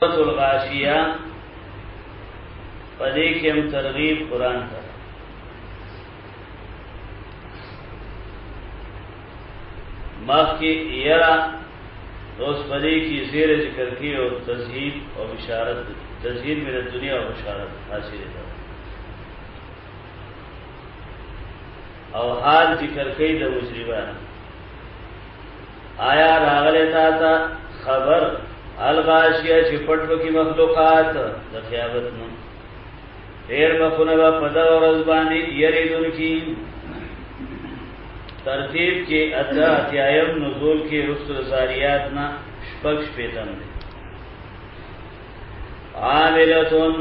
سورۃ الغاشیہ پدې کې هم ترغیب قران ته مخکې یرا اوس پدې کې زیر ذکر کې او تزهید او بشارت تزهید مې د دنیا او بشارت حاصل ده او حال ذکر کې د مجرمانو آیا راغلی تا ته خبر الغاشیه چې پټ وکي مخلوقات د قیامت نو ډیر مخونه به په دا ورځ باندې یریدون کی ترتیب کې ادا اتیایم نزول کې رسل زاریات نه شپږ شپیتم دي عاملتون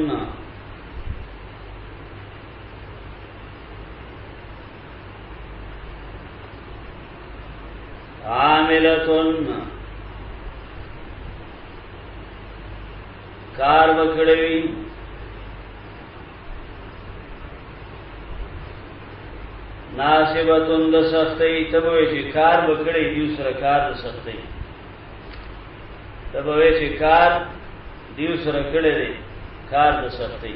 عاملتن کار وکړوي ناسبتون د سختي تبوي چې کار وکړي یو سره کار د سختي تبوي چې کار دیو سره کړي کار د سختي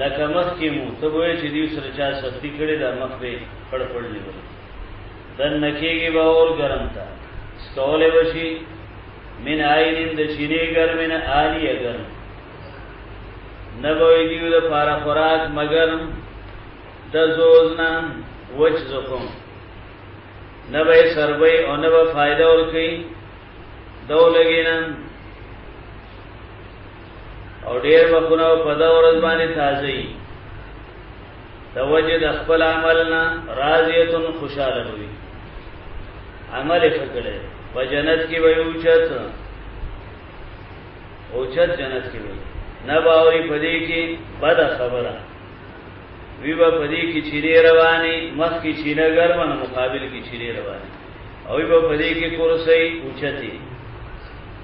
لکه مخ کې مو ته وای چې دیو سره چا سختی کړي دا مخ به پړ پړ نیول دن نکیږي به اور ګرم تا سکولې وشي من عینین د چینه ګرم نه عالی ګرم نبوی دیو د پارا خوراک مگر د زوزنا وچ زخم نبوی سربی او نبوی فائدہ ورکی دو لگینا او ډیر مخونه په دا ورځ باندې تازه وي توجه د خپل عملنا راضیتن خوشاله وي عمل فکړي په جنت کې وي اوچت اوچت جنت کې وي نه باوري پدې کې بد خبره وی با پدې کې چیرې رواني مخ کې چیرې ګرمه مقابل کې چیرې رواني او وی با پدې کې کورسي اوچتي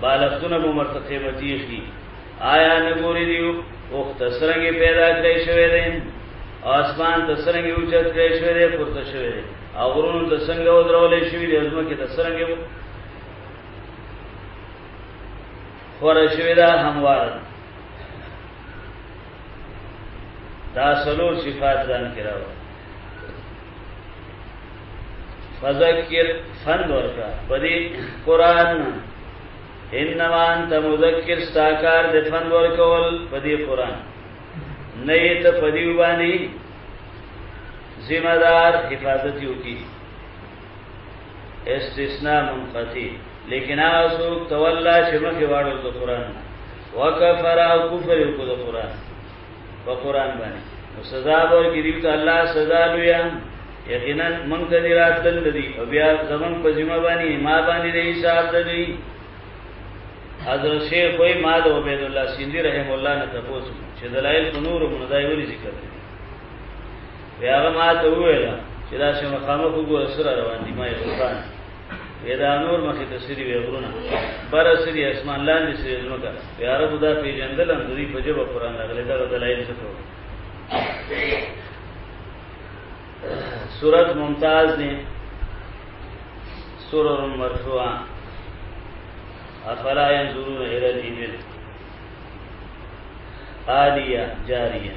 بالښتونه به مرته قیمتي شي آیا نه ګوري دیو اوخ تسرنګ پیدا کړی شوی دی آسمان تسرنګ اوچت کړی شوی دی پورته شوی دی او غرونو تسرنګ او درولې شوی دی ازمه کې تسرنګ خور شوی دا هموار دا سلور صفات ځان کې راو فذکر فن ورکا پدې قران انما انت مذکر ساکار د فن ورکول پدې قران نه ته پدې وبانی ذمہ دار حفاظت یو کی استثناء منقطی لیکن هغه څوک تولا چې مخې واړو د قران وکفر او کفر یو د قران په قران باندې نو سزا ورکړي دی ته الله سزا لویا یقینا مونږ ته دی راتل دی او بیا زمون په ذمہ باندې ما باندې دی حساب دی حضرت شیخ وای ما د عبد الله سیندی رحم الله نه تاسو چې دلایل نور مندای وری ذکر کړی بیا هغه ما ته وویل چې دا چې مخامخ وګوره سره روان دي ما یې روان ودا نور مخې ته سری وی غرونه بر سری اسمان لاندې سری زمکا یا رب دا پیجندل هم دوی په جواب قران راغلی دا دلایل څه کوي سورت ممتاز نے سور مرفوع افلا ينظرون الى الابل عاليه جاريه